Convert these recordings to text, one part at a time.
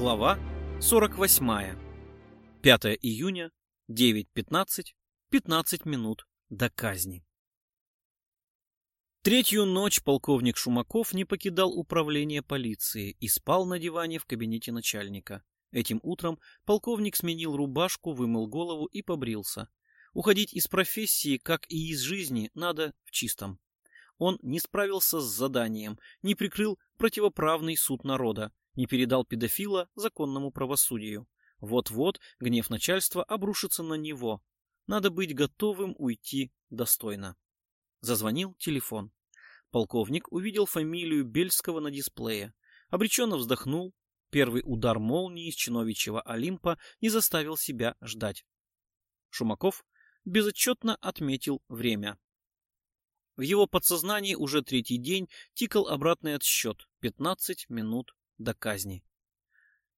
Глава 48. 5 июня, 9.15, 15 минут до казни. Третью ночь полковник Шумаков не покидал управление полиции и спал на диване в кабинете начальника. Этим утром полковник сменил рубашку, вымыл голову и побрился. Уходить из профессии, как и из жизни, надо в чистом. Он не справился с заданием, не прикрыл противоправный суд народа, не передал педофила законному правосудию. Вот-вот гнев начальства обрушится на него. Надо быть готовым уйти достойно. Зазвонил телефон. Полковник увидел фамилию Бельского на дисплее. Обреченно вздохнул. Первый удар молнии из чиновичьего Олимпа не заставил себя ждать. Шумаков безотчетно отметил время. В его подсознании уже третий день тикал обратный отсчет — 15 минут до казни.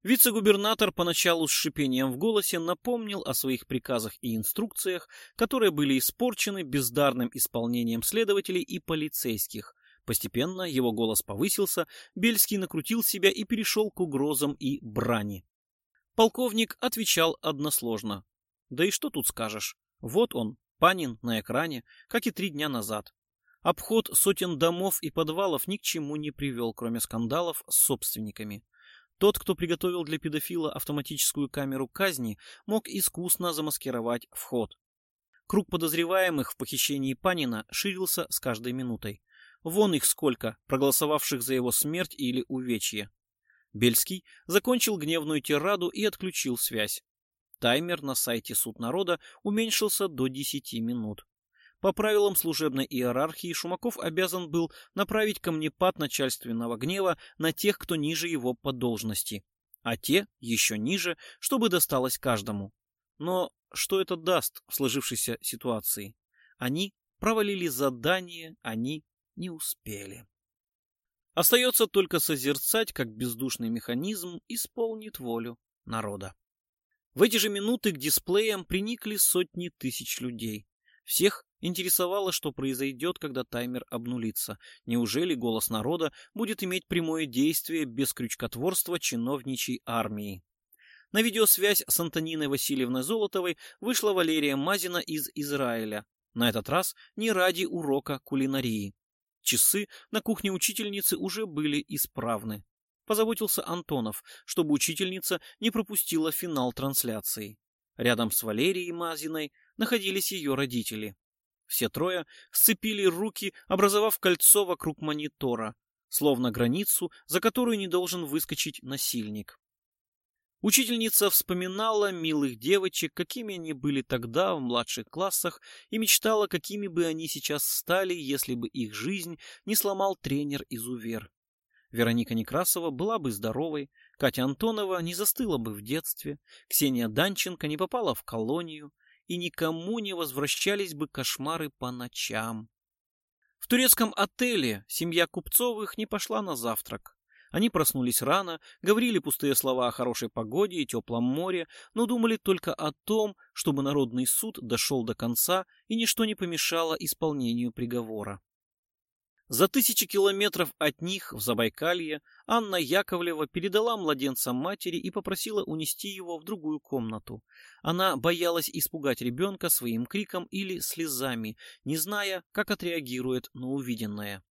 Вице-губернатор поначалу с шипением в голосе напомнил о своих приказах и инструкциях, которые были испорчены бездарным исполнением следователей и полицейских. Постепенно его голос повысился, Бельский накрутил себя и перешел к угрозам и брани. Полковник отвечал односложно. Да и что тут скажешь? Вот он, Панин, на экране, как и три дня назад. Обход сотен домов и подвалов ни к чему не привел, кроме скандалов с собственниками. Тот, кто приготовил для педофила автоматическую камеру казни, мог искусно замаскировать вход. Круг подозреваемых в похищении Панина ширился с каждой минутой. Вон их сколько, проголосовавших за его смерть или увечье. Бельский закончил гневную тираду и отключил связь. Таймер на сайте Суд народа уменьшился до 10 минут. По правилам служебной иерархии Шумаков обязан был направить камнепад начальственного гнева на тех, кто ниже его по должности, а те еще ниже, чтобы досталось каждому. Но что это даст в сложившейся ситуации? Они провалили задание, они не успели. Остается только созерцать, как бездушный механизм исполнит волю народа. В эти же минуты к дисплеям приникли сотни тысяч людей. Всех интересовало, что произойдет, когда таймер обнулится. Неужели голос народа будет иметь прямое действие без крючкотворства чиновничьей армии? На видеосвязь с Антониной Васильевной Золотовой вышла Валерия Мазина из Израиля. На этот раз не ради урока кулинарии. Часы на кухне учительницы уже были исправны. Позаботился Антонов, чтобы учительница не пропустила финал трансляции. Рядом с Валерией Мазиной находились ее родители. Все трое сцепили руки, образовав кольцо вокруг монитора, словно границу, за которую не должен выскочить насильник. Учительница вспоминала милых девочек, какими они были тогда в младших классах, и мечтала, какими бы они сейчас стали, если бы их жизнь не сломал тренер-изувер. Вероника Некрасова была бы здоровой, Катя Антонова не застыла бы в детстве, Ксения Данченко не попала в колонию, и никому не возвращались бы кошмары по ночам. В турецком отеле семья Купцовых не пошла на завтрак. Они проснулись рано, говорили пустые слова о хорошей погоде и теплом море, но думали только о том, чтобы народный суд дошел до конца и ничто не помешало исполнению приговора. За тысячи километров от них, в Забайкалье, Анна Яковлева передала младенца матери и попросила унести его в другую комнату. Она боялась испугать ребенка своим криком или слезами, не зная, как отреагирует на увиденное.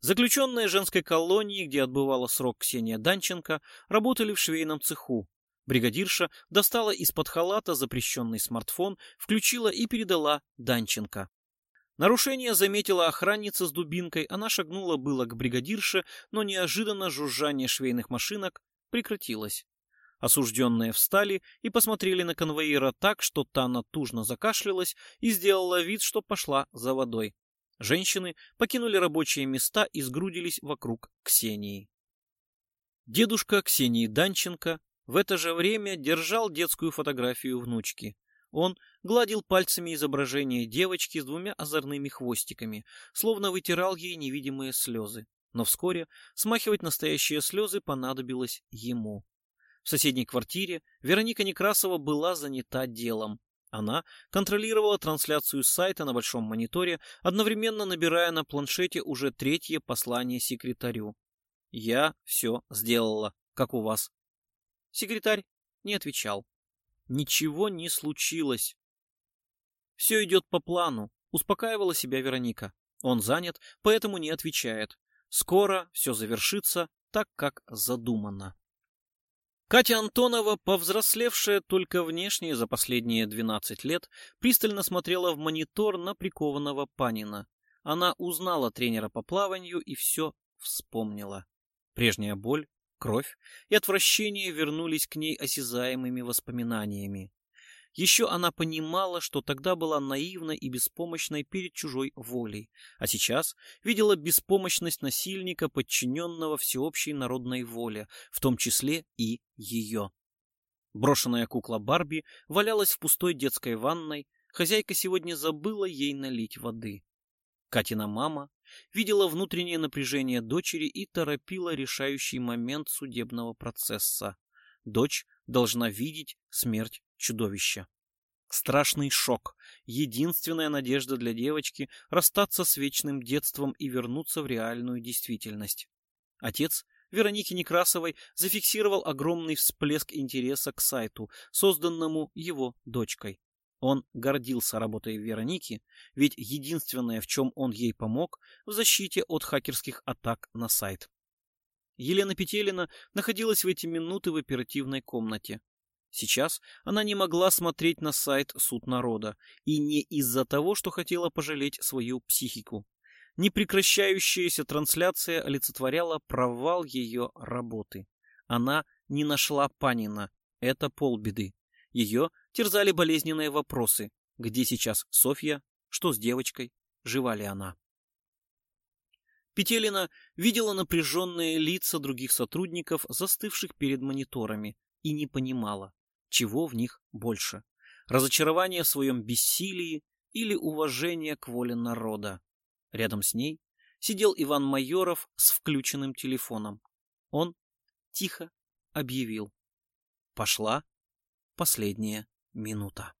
Заключенные женской колонии, где отбывала срок Ксения Данченко, работали в швейном цеху. Бригадирша достала из-под халата запрещенный смартфон, включила и передала Данченко. Нарушение заметила охранница с дубинкой, она шагнула было к бригадирше, но неожиданно жужжание швейных машинок прекратилось. Осужденные встали и посмотрели на конвоира так, что та натужно закашлялась и сделала вид, что пошла за водой. Женщины покинули рабочие места и сгрудились вокруг Ксении. Дедушка Ксении Данченко в это же время держал детскую фотографию внучки. Он гладил пальцами изображение девочки с двумя озорными хвостиками, словно вытирал ей невидимые слезы. Но вскоре смахивать настоящие слезы понадобилось ему. В соседней квартире Вероника Некрасова была занята делом. Она контролировала трансляцию сайта на большом мониторе, одновременно набирая на планшете уже третье послание секретарю. «Я все сделала, как у вас». Секретарь не отвечал. Ничего не случилось. Все идет по плану, успокаивала себя Вероника. Он занят, поэтому не отвечает. Скоро все завершится так, как задумано. Катя Антонова, повзрослевшая только внешне за последние 12 лет, пристально смотрела в монитор на прикованного Панина. Она узнала тренера по плаванию и все вспомнила. Прежняя боль, кровь и отвращение вернулись к ней осязаемыми воспоминаниями. Еще она понимала, что тогда была наивной и беспомощной перед чужой волей, а сейчас видела беспомощность насильника, подчиненного всеобщей народной воле, в том числе и ее. Брошенная кукла Барби валялась в пустой детской ванной, хозяйка сегодня забыла ей налить воды. Катина мама видела внутреннее напряжение дочери и торопила решающий момент судебного процесса. Дочь должна видеть смерть чудовища. Страшный шок, единственная надежда для девочки расстаться с вечным детством и вернуться в реальную действительность. Отец Вероники Некрасовой зафиксировал огромный всплеск интереса к сайту, созданному его дочкой. Он гордился работой Вероники, ведь единственное, в чем он ей помог, в защите от хакерских атак на сайт. Елена Петелина находилась в эти минуты в оперативной комнате. Сейчас она не могла смотреть на сайт «Суд народа», и не из-за того, что хотела пожалеть свою психику. Непрекращающаяся трансляция олицетворяла провал ее работы. Она не нашла Панина. Это полбеды. Ее терзали болезненные вопросы. Где сейчас Софья? Что с девочкой? Жива ли она? Петелина видела напряженные лица других сотрудников, застывших перед мониторами, и не понимала, чего в них больше – разочарование в своем бессилии или уважение к воле народа. Рядом с ней сидел Иван Майоров с включенным телефоном. Он тихо объявил. Пошла последняя минута.